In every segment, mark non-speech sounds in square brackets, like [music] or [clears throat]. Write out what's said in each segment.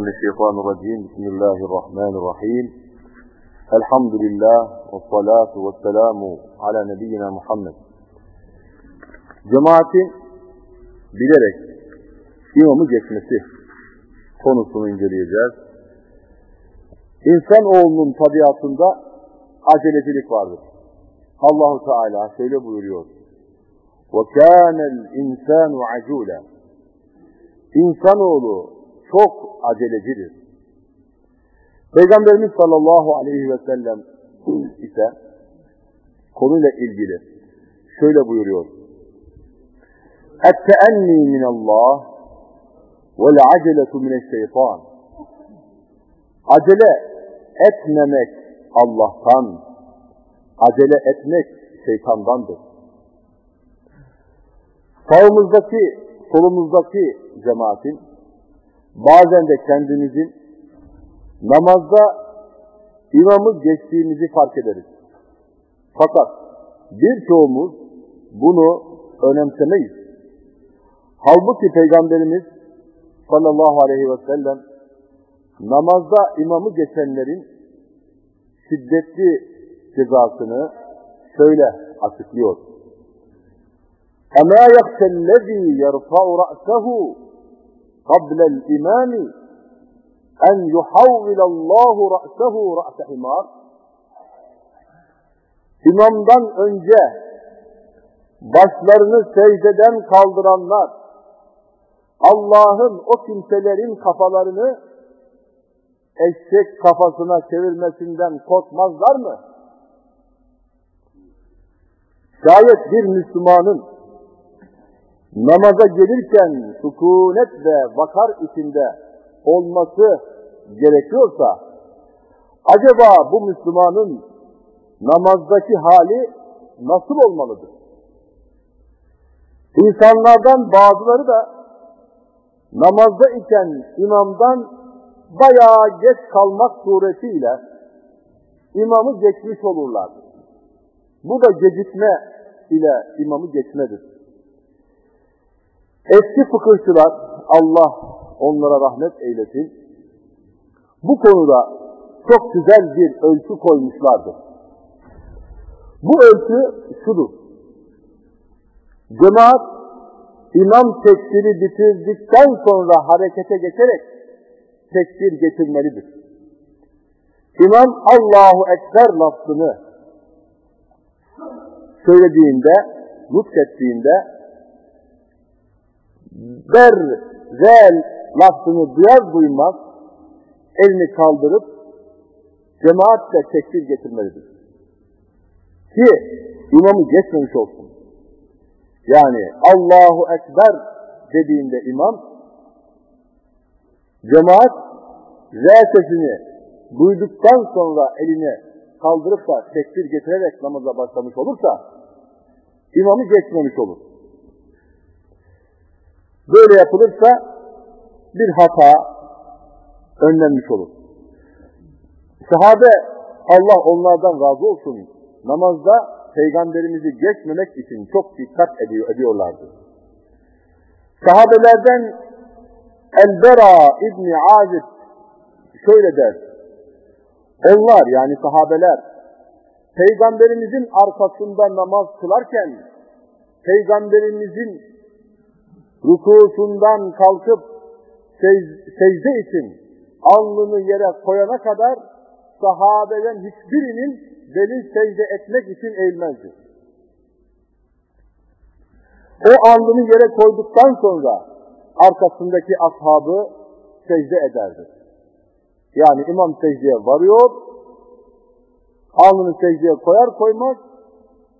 من الشيطان الرجيم بسم الله الرحمن الرحيم الحمد لله والصلاة والسلام على نبينا Muhammed. Cemaatin bilerek imamı geçmesi konusunu inceleyeceğiz. İnsanoğlunun tabiatında acelecilik vardır. Allahu Teala şöyle buyuruyor. وَكَانَ الْاِنْسَانُ عَجُولًا İnsanoğlu çok acelecidir. Peygamberimiz sallallahu aleyhi ve sellem [clears throat] ise konuyla ilgili şöyle buyuruyor. اَتَّأَنِّي مِنَ اللّٰهِ وَالْعَجَلَةُ مِنَ الشَّيْطَانِ Acele etmemek Allah'tan, acele etmek şeytandandır. Sağımızdaki, solumuzdaki cemaatin, bazen de kendimizin namazda imamı geçtiğimizi fark ederiz. Fakat birçoğumuz bunu önemsemeyiz. Halbuki Peygamberimiz sallallahu aleyhi ve sellem namazda imamı geçenlerin şiddetli cezasını şöyle açıklıyor. اَمَا يَخْشَ الَّذ۪ي يَرْفَعُ رَأْسَهُ kablel imami en yuhavvilallahu ra'sehu ra'se himar İmamdan önce başlarını secdeden kaldıranlar Allah'ın o kimselerin kafalarını eşek kafasına çevirmesinden korkmazlar mı? Şayet bir Müslümanın namaza gelirken sükunet ve vakar içinde olması gerekiyorsa, acaba bu Müslümanın namazdaki hali nasıl olmalıdır? İnsanlardan bazıları da namazda iken imamdan bayağı geç kalmak suretiyle imamı geçmiş olurlar. Bu da gecikme ile imamı geçmedir. Eski fıkıhçılar, Allah onlara rahmet eylesin, bu konuda çok güzel bir ölçü koymuşlardır. Bu ölçü şudur. Cemaat, imam tekbiri bitirdikten sonra harekete geçerek tekbir getirmelidir. İmam Allahu Ekber lafzını söylediğinde, nutfettiğinde ber, zel lafzını duyar duymaz elini kaldırıp cemaatle tekbir getirmelidir. Ki imamı geçmemiş olsun. Yani Allahu Ekber dediğinde imam cemaat Z sesini duyduktan sonra elini kaldırıp da tekbir getirerek namaza başlamış olursa imamı geçmemiş olur. Böyle yapılırsa bir hata önlenmiş olur. Sahabe Allah onlardan razı olsun namazda peygamberimizi geçmemek için çok dikkat ediyor, ediyorlardı. Sahabelerden El-Bera İbni Azib şöyle der. Onlar yani sahabeler peygamberimizin arkasında namaz kılarken peygamberimizin rukusundan kalkıp secde için alnını yere koyana kadar sahabeden hiçbirinin beli secde etmek için eğilmezdi. O alnını yere koyduktan sonra arkasındaki ashabı secde ederdi. Yani imam secdeye varıyor, alnını secdeye koyar koymaz,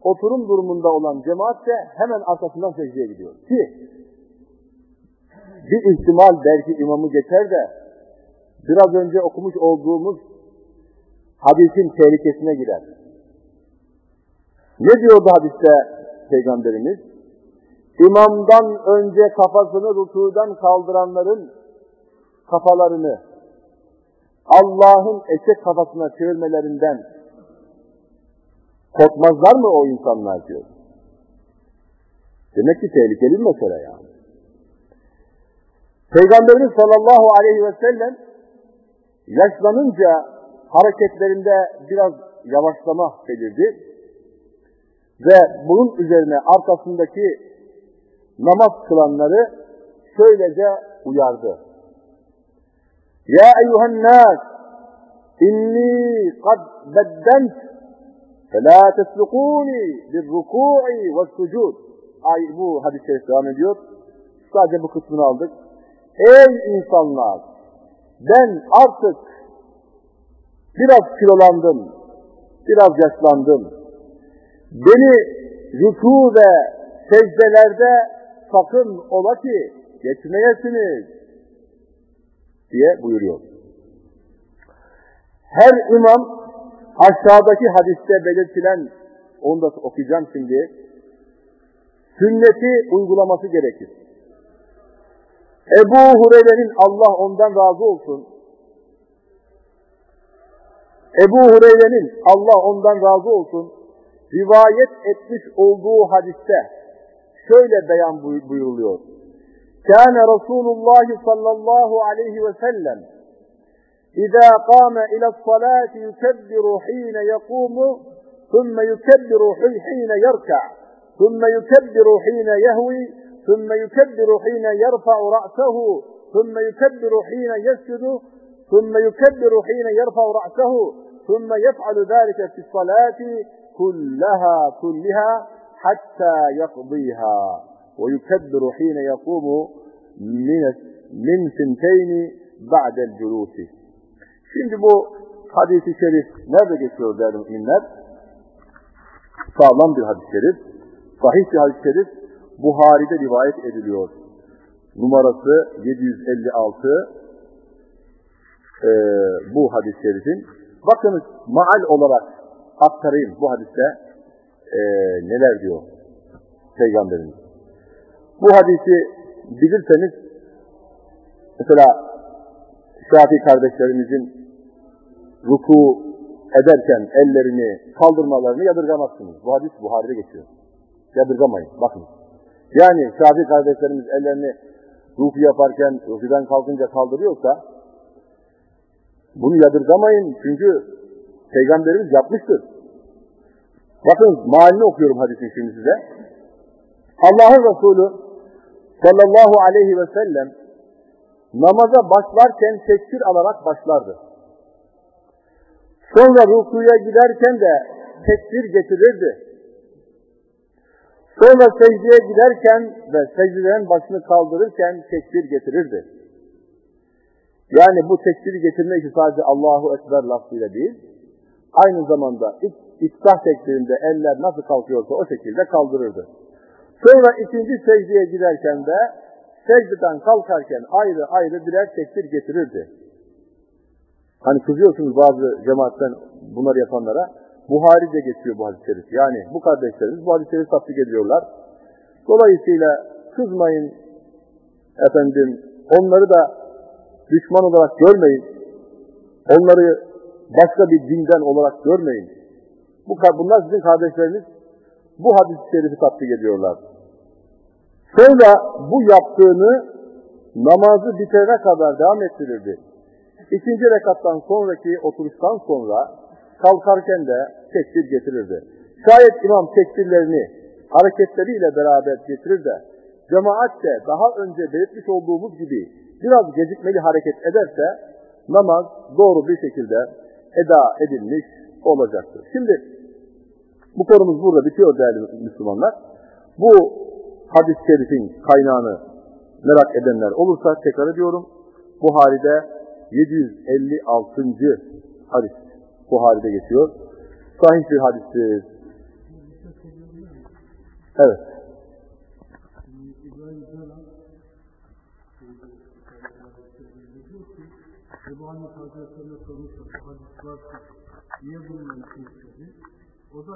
oturum durumunda olan cemaat de hemen arkasından secdeye gidiyor. Ki bir ihtimal belki imamı geçer de biraz önce okumuş olduğumuz hadisin tehlikesine girer. Ne diyordu hadiste Peygamberimiz? İmamdan önce kafasını rükudan kaldıranların kafalarını Allah'ın eşek kafasına çevirmelerinden korkmazlar mı o insanlar diyor. Demek ki tehlikeli bir mesele yani. Peygamberimiz sallallahu aleyhi ve sellem yaşlanınca hareketlerinde biraz yavaşlama belirdi. Ve bunun üzerine arkasındaki namaz kılanları şöylece uyardı. Ya eyyuhen nas inni kad beddent فَلَا تَسْلُقُونِي بِالرُّكُوعِ وَالسُّجُودِ Ay bu hadis-i şerif devam ediyor. Sadece bu kısmını aldık. Ey insanlar! Ben artık biraz kilolandım, biraz yaşlandım. Beni rükû ve secdelerde sakın ola ki geçmeyesiniz diye buyuruyor. Her imam aşağıdaki hadiste belirtilen, onu da okuyacağım şimdi, sünneti uygulaması gerekir. Ebu Hureyre'nin Allah ondan razı olsun, Ebu Hureyre'nin Allah ondan razı olsun, rivayet etmiş olduğu hadiste şöyle beyan buyuruluyor. Kâne Resulullah sallallahu aleyhi ve sellem إذا قام إلى الصلاة يكبر حين يقوم ثم يكبر حين يركع ثم يكبر حين يهوي ثم يكبر حين يرفع رأسه ثم يكبر حين يسجد ثم يكبر حين يرفع رأسه ثم يفعل ذلك في الصلاة كلها كلها حتى يقضيها. ويكبر حين يقوم من من سنتين بعد الجلوس. Şimdi bu hadisi şerif nerede geçiyor değerli müminler? Sağlam bir hadis-i şerif, sahih bir hadis-i şerif Buhari'de rivayet ediliyor. Numarası 756 e, bu hadis-i şerifin. Bakınız maal olarak aktarayım bu hadiste e, neler diyor Peygamberimiz. Bu hadisi bilirseniz mesela Şafii kardeşlerimizin ruku ederken ellerini kaldırmalarını yadırgamazsınız. Bu hadis Buhari'de geçiyor. Yadırgamayın. Bakın. Yani Şafii kardeşlerimiz ellerini ruku yaparken rukudan kalkınca kaldırıyorsa bunu yadırgamayın. Çünkü Peygamberimiz yapmıştır. Bakın malini okuyorum hadisin şimdi size. Allah'ın Resulü sallallahu aleyhi ve sellem namaza başlarken tekbir alarak başlardı. Sonra rukuya giderken de tekbir getirirdi. Sonra secdeye giderken ve secdeden başını kaldırırken tekbir getirirdi. Yani bu tekbiri getirme işi sadece Allahu Ekber lafzıyla değil, aynı zamanda iftah tekbirinde eller nasıl kalkıyorsa o şekilde kaldırırdı. Sonra ikinci secdeye giderken de secdeden kalkarken ayrı ayrı birer tekbir getirirdi. Hani kızıyorsunuz bazı cemaatten bunları yapanlara. Buhari'de geçiyor bu hadis-i şerif. Yani bu kardeşlerimiz bu hadis-i şerif tatbik ediyorlar. Dolayısıyla kızmayın efendim. Onları da düşman olarak görmeyin. Onları başka bir dinden olarak görmeyin. Bu, bunlar sizin kardeşleriniz. Bu hadis-i şerifi tatbik ediyorlar. Sonra bu yaptığını namazı bitirene kadar devam ettirirdi. İkinci rekattan sonraki oturuştan sonra kalkarken de tekbir getirirdi. Şayet imam tekbirlerini hareketleriyle beraber getirir de cemaat de daha önce belirtmiş olduğumuz gibi biraz gecikmeli hareket ederse namaz doğru bir şekilde eda edilmiş olacaktır. Şimdi bu konumuz burada bitiyor değerli Müslümanlar. Bu hadis-i şerifin kaynağını merak edenler olursa tekrar ediyorum. Buhari'de 756. hadis Buhari'de geçiyor. Sahih bir hadistir. Evet. Ebu Hanif Hazretleri'ne sormuşlar, bu hadis var ki, niye bununla istedi? O da